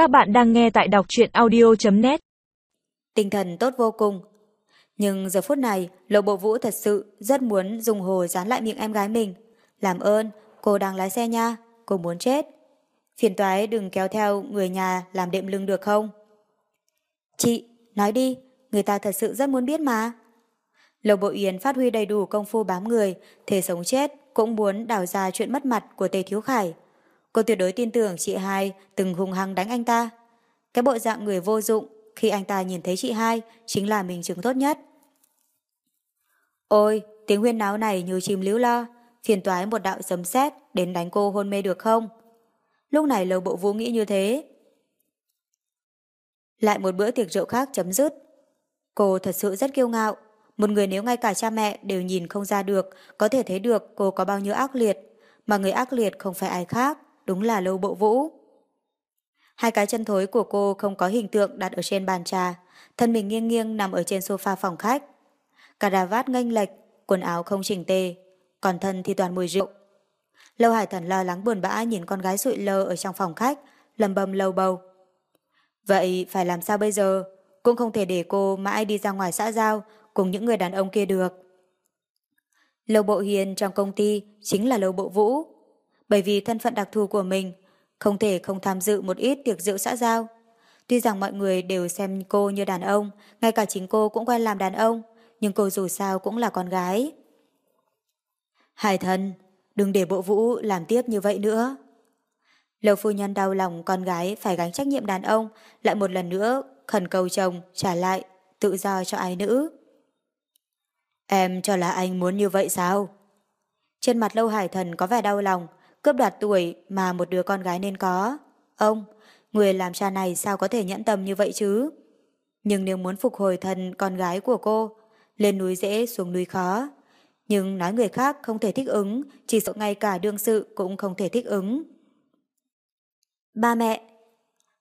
Các bạn đang nghe tại đọc truyện audio.net Tinh thần tốt vô cùng. Nhưng giờ phút này, Lộ Bộ Vũ thật sự rất muốn dùng hồ dán lại miệng em gái mình. Làm ơn, cô đang lái xe nha, cô muốn chết. Phiền toái đừng kéo theo người nhà làm đệm lưng được không? Chị, nói đi, người ta thật sự rất muốn biết mà. Lầu Bộ Yến phát huy đầy đủ công phu bám người, thể sống chết cũng muốn đào ra chuyện mất mặt của Tề Thiếu Khải. Cô tuyệt đối tin tưởng chị hai từng hung hăng đánh anh ta. Cái bộ dạng người vô dụng khi anh ta nhìn thấy chị hai chính là mình chứng tốt nhất. Ôi, tiếng huyên náo này như chim líu lo, phiền toái một đạo sấm sét đến đánh cô hôn mê được không? Lúc này lầu bộ vũ nghĩ như thế. Lại một bữa tiệc rượu khác chấm dứt. Cô thật sự rất kiêu ngạo. Một người nếu ngay cả cha mẹ đều nhìn không ra được, có thể thấy được cô có bao nhiêu ác liệt, mà người ác liệt không phải ai khác, đúng là lâu bộ vũ. Hai cái chân thối của cô không có hình tượng đặt ở trên bàn trà, thân mình nghiêng nghiêng nằm ở trên sofa phòng khách. Cà đà vát nghênh lệch, quần áo không chỉnh tề, còn thân thì toàn mùi rượu. Lâu Hải Thần lo lắng buồn bã nhìn con gái sụi lơ ở trong phòng khách, lầm bầm lâu bầu. Vậy phải làm sao bây giờ? Cũng không thể để cô mãi đi ra ngoài xã giao cùng những người đàn ông kia được. Lâu Bộ Hiền trong công ty chính là Lâu Bộ Vũ. Bởi vì thân phận đặc thù của mình, không thể không tham dự một ít tiệc rượu xã giao. Tuy rằng mọi người đều xem cô như đàn ông, ngay cả chính cô cũng quen làm đàn ông, nhưng cô dù sao cũng là con gái. Hải thân, đừng để bộ vũ làm tiếp như vậy nữa. lầu phu nhân đau lòng con gái phải gánh trách nhiệm đàn ông, lại một lần nữa khẩn cầu chồng trả lại tự do cho ai nữ. Em cho là anh muốn như vậy sao? Trên mặt lâu hải thần có vẻ đau lòng, cướp đoạt tuổi mà một đứa con gái nên có. Ông, người làm cha này sao có thể nhẫn tâm như vậy chứ? Nhưng nếu muốn phục hồi thân con gái của cô, lên núi dễ xuống núi khó. Nhưng nói người khác không thể thích ứng, chỉ sợ ngay cả đương sự cũng không thể thích ứng. Ba mẹ!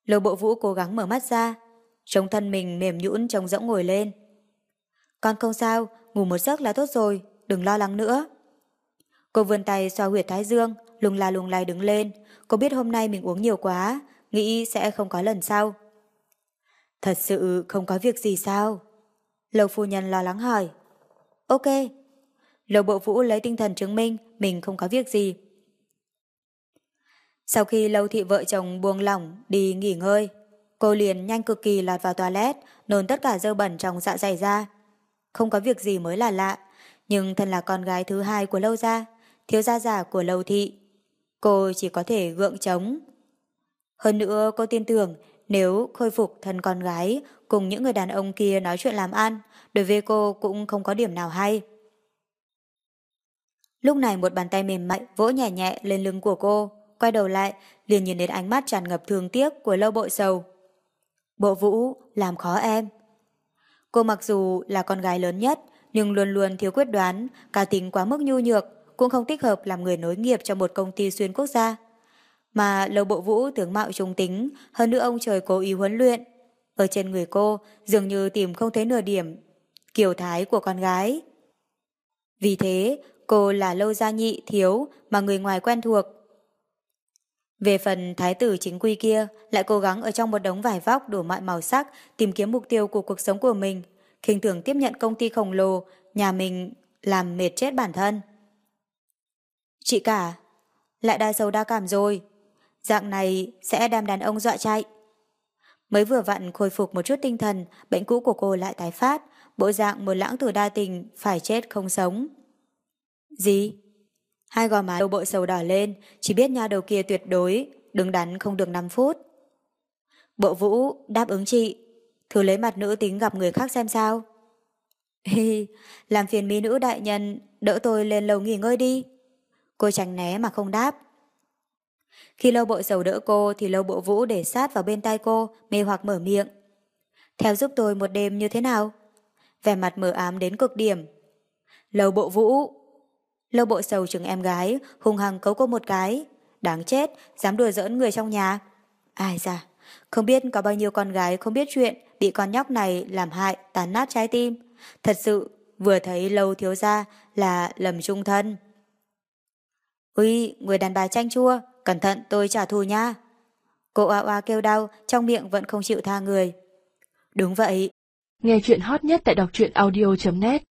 Lầu bộ vũ cố gắng mở mắt ra, trông thân mình mềm nhũn trông rỗng ngồi lên. Con không sao, ngủ một giấc là tốt rồi, đừng lo lắng nữa. Cô vươn tay xoa huyệt thái dương, lùng la lùng lai đứng lên. Cô biết hôm nay mình uống nhiều quá, nghĩ sẽ không có lần sau. Thật sự không có việc gì sao? Lầu phu nhân lo lắng hỏi. Ok. Lầu bộ vũ lấy tinh thần chứng minh mình không có việc gì. Sau khi lâu thị vợ chồng buông lỏng đi nghỉ ngơi, cô liền nhanh cực kỳ lọt vào toilet, nôn tất cả dơ bẩn trong dạ dày ra. Không có việc gì mới là lạ, nhưng thân là con gái thứ hai của lâu gia, thiếu gia giả của lâu thị. Cô chỉ có thể gượng chống. Hơn nữa cô tin tưởng nếu khôi phục thân con gái cùng những người đàn ông kia nói chuyện làm ăn, đối với cô cũng không có điểm nào hay. Lúc này một bàn tay mềm mại vỗ nhẹ nhẹ lên lưng của cô, quay đầu lại, liền nhìn đến ánh mắt tràn ngập thương tiếc của lâu bội sầu. Bộ vũ, làm khó em. Cô mặc dù là con gái lớn nhất, nhưng luôn luôn thiếu quyết đoán, cá tính quá mức nhu nhược, cũng không thích hợp làm người nối nghiệp cho một công ty xuyên quốc gia. Mà lầu bộ vũ tướng mạo trung tính, hơn nữa ông trời cố ý huấn luyện. Ở trên người cô dường như tìm không thấy nửa điểm kiểu thái của con gái. Vì thế, cô là lâu gia nhị thiếu mà người ngoài quen thuộc. Về phần thái tử chính quy kia, lại cố gắng ở trong một đống vải vóc đủ mọi màu sắc tìm kiếm mục tiêu của cuộc sống của mình, khinh thường tiếp nhận công ty khổng lồ, nhà mình làm mệt chết bản thân. Chị cả, lại đa sầu đa cảm rồi. Dạng này sẽ đem đàn ông dọa chạy. Mới vừa vặn khôi phục một chút tinh thần, bệnh cũ của cô lại tái phát, bộ dạng một lãng tử đa tình, phải chết không sống. Gì? Hai gò má đầu bộ sầu đỏ lên, chỉ biết nha đầu kia tuyệt đối, đứng đắn không được 5 phút. Bộ vũ đáp ứng chị, thử lấy mặt nữ tính gặp người khác xem sao. Hi, làm phiền mỹ nữ đại nhân, đỡ tôi lên lầu nghỉ ngơi đi. Cô tránh né mà không đáp. Khi lâu bộ sầu đỡ cô thì lâu bộ vũ để sát vào bên tay cô, mê hoặc mở miệng. Theo giúp tôi một đêm như thế nào? Vẻ mặt mở ám đến cực điểm. Lâu bộ vũ. Lâu bộ sầu chừng em gái, hung hăng cấu cô một cái. Đáng chết, dám đùa giỡn người trong nhà. Ai da, không biết có bao nhiêu con gái không biết chuyện bị con nhóc này làm hại, tàn nát trái tim. Thật sự, vừa thấy lâu thiếu ra là lầm trung thân. Ui, người đàn bà chanh chua, cẩn thận tôi trả thù nha. Cô oa oa kêu đau, trong miệng vẫn không chịu tha người. Đúng vậy. Nghe chuyện hot nhất tại đọc truyện audio.net